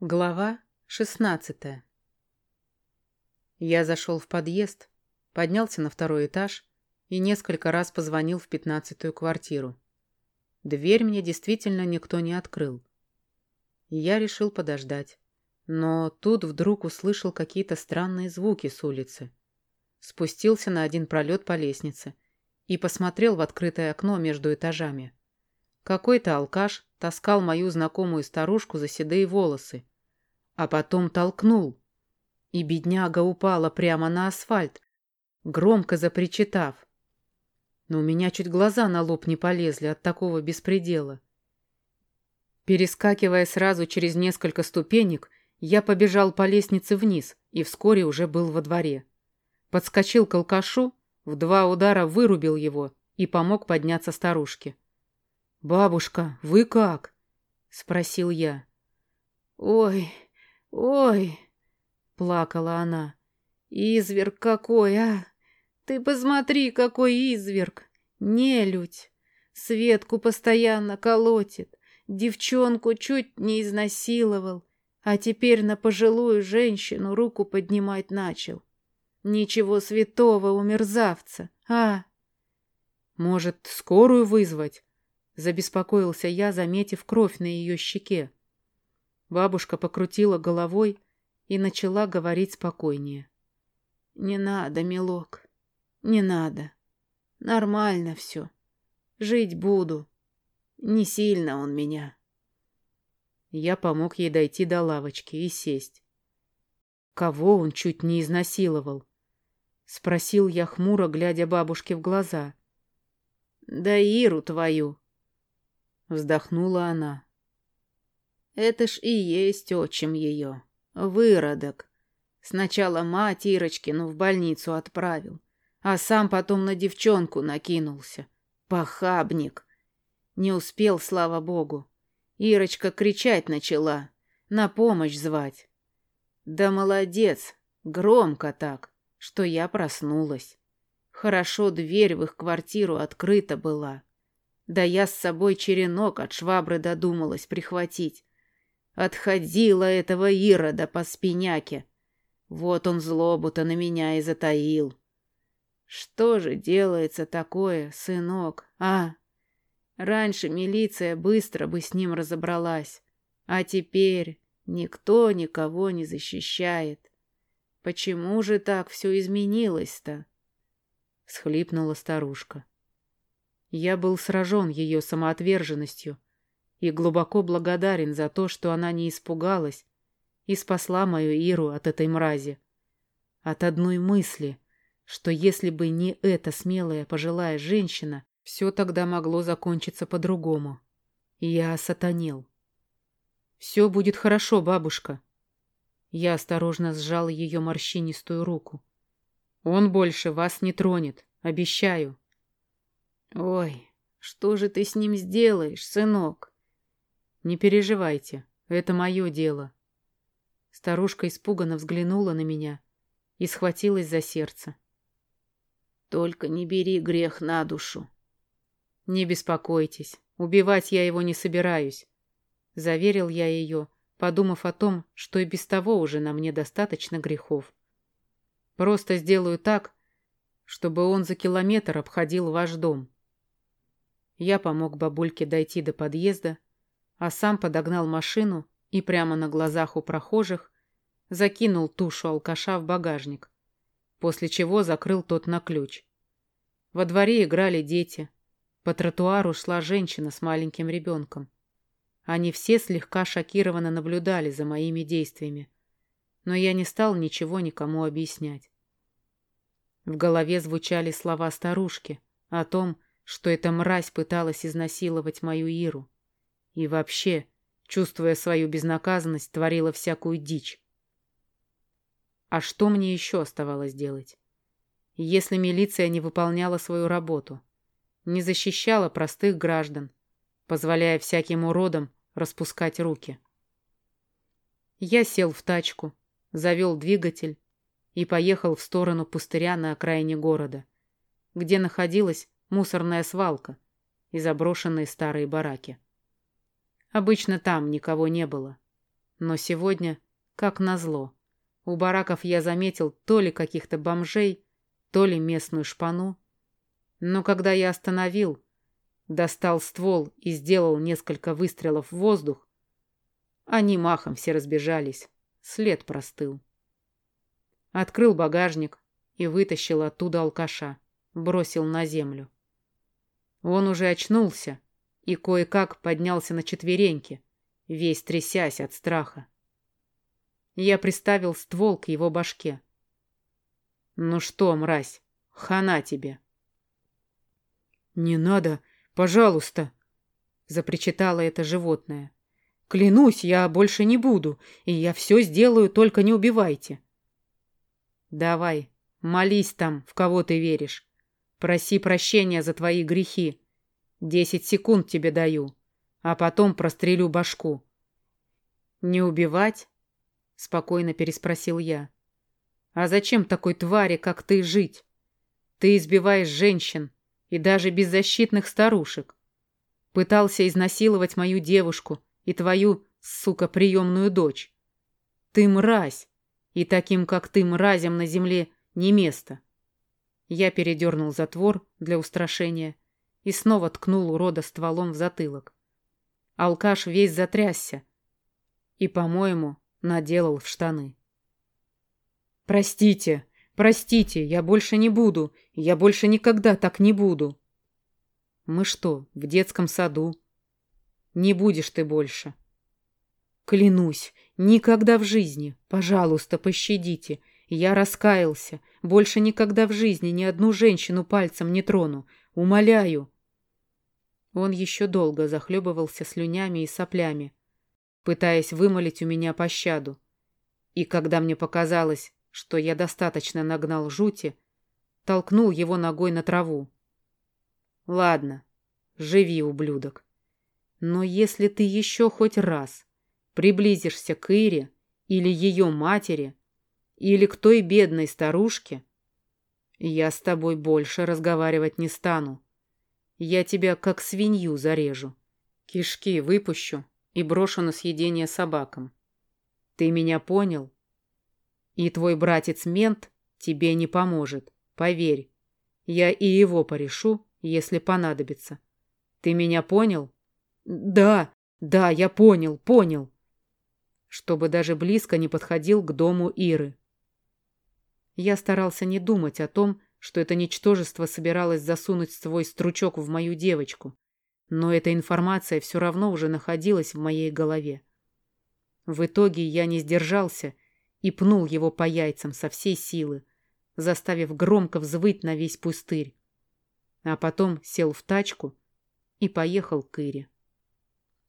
Глава шестнадцатая Я зашел в подъезд, поднялся на второй этаж и несколько раз позвонил в пятнадцатую квартиру. Дверь мне действительно никто не открыл. Я решил подождать, но тут вдруг услышал какие-то странные звуки с улицы. Спустился на один пролет по лестнице и посмотрел в открытое окно между этажами. Какой-то алкаш таскал мою знакомую старушку за седые волосы, а потом толкнул. И бедняга упала прямо на асфальт, громко запричитав. Но у меня чуть глаза на лоб не полезли от такого беспредела. Перескакивая сразу через несколько ступенек, я побежал по лестнице вниз и вскоре уже был во дворе. Подскочил к алкашу, в два удара вырубил его и помог подняться старушке. «Бабушка, вы как?» — спросил я. «Ой, ой!» — плакала она. «Изверг какой, а! Ты посмотри, какой изверг! Нелюдь! Светку постоянно колотит, девчонку чуть не изнасиловал, а теперь на пожилую женщину руку поднимать начал. Ничего святого у мерзавца, а?» «Может, скорую вызвать?» Забеспокоился я, заметив кровь на ее щеке. Бабушка покрутила головой и начала говорить спокойнее. «Не надо, милок, не надо. Нормально все. Жить буду. Не сильно он меня». Я помог ей дойти до лавочки и сесть. Кого он чуть не изнасиловал? Спросил я хмуро, глядя бабушке в глаза. «Да Иру твою!» Вздохнула она. Это ж и есть отчим ее. Выродок. Сначала мать Ирочкину в больницу отправил, а сам потом на девчонку накинулся. Похабник. Не успел, слава богу. Ирочка кричать начала, на помощь звать. Да молодец, громко так, что я проснулась. Хорошо дверь в их квартиру открыта была. Да я с собой черенок от швабры додумалась прихватить. Отходила этого Ирода по спиняке. Вот он злобу-то на меня и затаил. Что же делается такое, сынок, а? Раньше милиция быстро бы с ним разобралась, а теперь никто никого не защищает. Почему же так все изменилось-то? Схлипнула старушка. Я был сражен ее самоотверженностью и глубоко благодарен за то, что она не испугалась и спасла мою Иру от этой мрази. От одной мысли, что если бы не эта смелая пожилая женщина, все тогда могло закончиться по-другому. Я осатанел. «Все будет хорошо, бабушка». Я осторожно сжал ее морщинистую руку. «Он больше вас не тронет, обещаю». Ой, что же ты с ним сделаешь, сынок? Не переживайте, это мое дело. Старушка испуганно взглянула на меня и схватилась за сердце. Только не бери грех на душу. Не беспокойтесь, убивать я его не собираюсь. Заверил я ее, подумав о том, что и без того уже на мне достаточно грехов. Просто сделаю так, чтобы он за километр обходил ваш дом. Я помог бабульке дойти до подъезда, а сам подогнал машину и прямо на глазах у прохожих закинул тушу алкаша в багажник, после чего закрыл тот на ключ. Во дворе играли дети. По тротуару шла женщина с маленьким ребенком. Они все слегка шокированно наблюдали за моими действиями, но я не стал ничего никому объяснять. В голове звучали слова старушки о том, что эта мразь пыталась изнасиловать мою Иру. И вообще, чувствуя свою безнаказанность, творила всякую дичь. А что мне еще оставалось делать? Если милиция не выполняла свою работу, не защищала простых граждан, позволяя всяким уродам распускать руки. Я сел в тачку, завел двигатель и поехал в сторону пустыря на окраине города, где находилась мусорная свалка и заброшенные старые бараки. Обычно там никого не было. Но сегодня, как назло, у бараков я заметил то ли каких-то бомжей, то ли местную шпану. Но когда я остановил, достал ствол и сделал несколько выстрелов в воздух, они махом все разбежались, след простыл. Открыл багажник и вытащил оттуда алкаша, бросил на землю. Он уже очнулся и кое-как поднялся на четвереньки, весь трясясь от страха. Я приставил ствол к его башке. «Ну что, мразь, хана тебе!» «Не надо, пожалуйста!» — запричитало это животное. «Клянусь, я больше не буду, и я все сделаю, только не убивайте!» «Давай, молись там, в кого ты веришь. Проси прощения за твои грехи. Десять секунд тебе даю, а потом прострелю башку». «Не убивать?» — спокойно переспросил я. «А зачем такой твари, как ты, жить? Ты избиваешь женщин, и даже беззащитных старушек. Пытался изнасиловать мою девушку и твою, сука, приемную дочь. Ты мразь, и таким, как ты, мразям на земле не место. Я передернул затвор для устрашения и снова ткнул урода стволом в затылок. Алкаш весь затрясся и, по-моему, наделал в штаны. «Простите!» Простите, я больше не буду. Я больше никогда так не буду. Мы что, в детском саду? Не будешь ты больше. Клянусь, никогда в жизни. Пожалуйста, пощадите. Я раскаялся. Больше никогда в жизни ни одну женщину пальцем не трону. Умоляю. Он еще долго захлебывался слюнями и соплями, пытаясь вымолить у меня пощаду. И когда мне показалось, что я достаточно нагнал жути, толкнул его ногой на траву. Ладно, живи, ублюдок. Но если ты еще хоть раз приблизишься к Ире или ее матери, или к той бедной старушке, я с тобой больше разговаривать не стану. Я тебя как свинью зарежу, кишки выпущу и брошу на съедение собакам. Ты меня понял? И твой братец-мент тебе не поможет, поверь. Я и его порешу, если понадобится. Ты меня понял? Да, да, я понял, понял. Чтобы даже близко не подходил к дому Иры. Я старался не думать о том, что это ничтожество собиралось засунуть свой стручок в мою девочку, но эта информация все равно уже находилась в моей голове. В итоге я не сдержался и пнул его по яйцам со всей силы, заставив громко взвыть на весь пустырь. А потом сел в тачку и поехал к Ире.